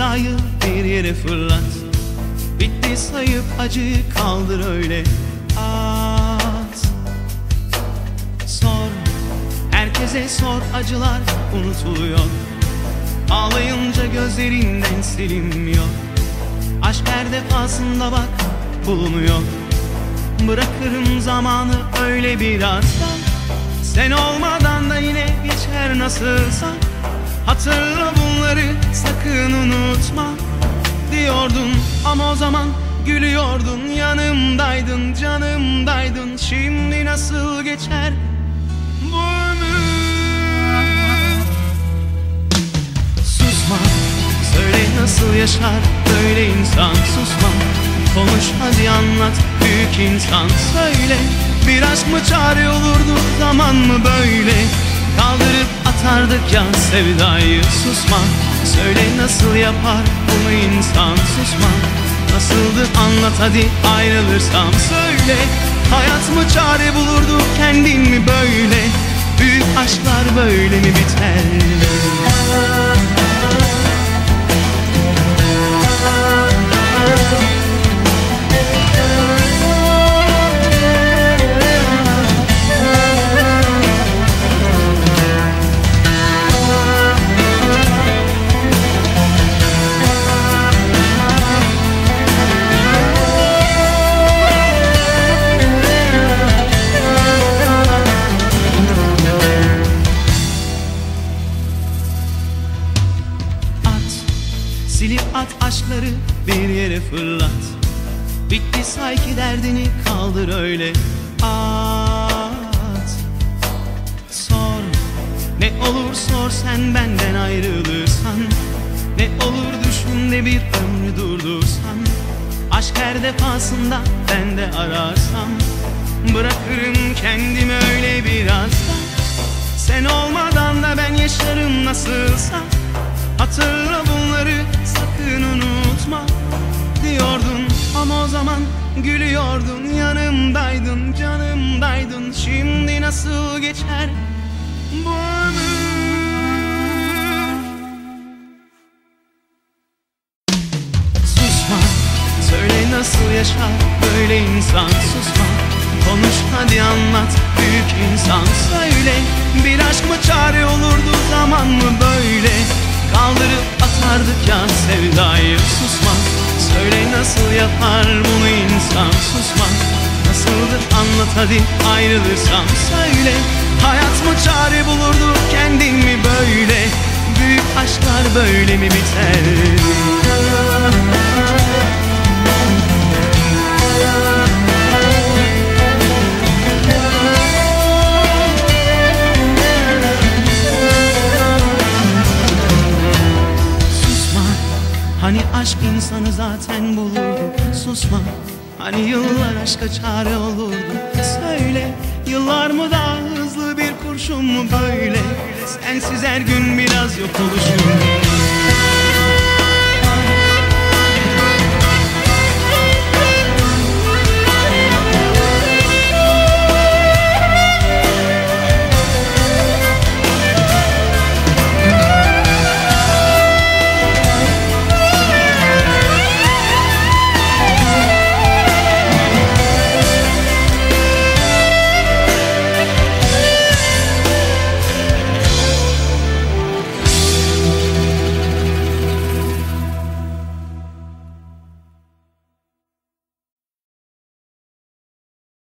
sevdayı bir yere fırlat. Bitti sayıp acıyı kaldır öyle at. Sor, herkese sor acılar unutuluyor. Ağlayınca gözlerinden silinmiyor. Aşk her defasında bak bulunuyor. Bırakırım zamanı öyle birazdan Sen olmadan da yine geçer nasılsa Hatırla bunları sakın unutma Diyordun. Ama o zaman gülüyordun Yanımdaydın canımdaydın. Şimdi nasıl geçer bu ömür? Susma Söyle nasıl yaşar böyle insan. Susma Konuş hadi anlat büyük insan. Söyle bir aşk mı çare olurdu zaman mı böyle Kaldırıp atardık ya sevdayı. Susma Söyle nasıl yapar bunu insan? Susma Nasıldı anlat hadi ayrılırsam. Söyle Hayat mı çare bulurdu kendin mi böyle? Büyük aşklar böyle mi biter yere fırlat. Bitti say ki derdini kaldır öyle. At. Sor. Ne olur sor sen benden ayrılırsan. Ne olur düşün de bir ömrü durdursan. Aşk her defasında ben de ararsam. Bırakırım kendimi öyle birazdan Sen olmadan da ben yaşarım nasılsa. Hatırla bunları gülüyordun Yanımdaydın canımdaydın. Şimdi nasıl geçer bu ömür Susma Söyle nasıl yaşar böyle insan. Susma Konuş hadi anlat büyük insan. Söyle bir aşk mı çare olurdu zaman mı böyle hadi ayrılırsam söyle. Hayat mı çare bulurdu kendin mi böyle? Büyük aşklar böyle mi biter? Susma. Hani aşk insanı zaten bulurdu? Susma. Hani yıllar aşka çare olurdu Yıllar mı daha hızlı bir kurşun mu böyle? Sensiz her gün biraz yok oluşum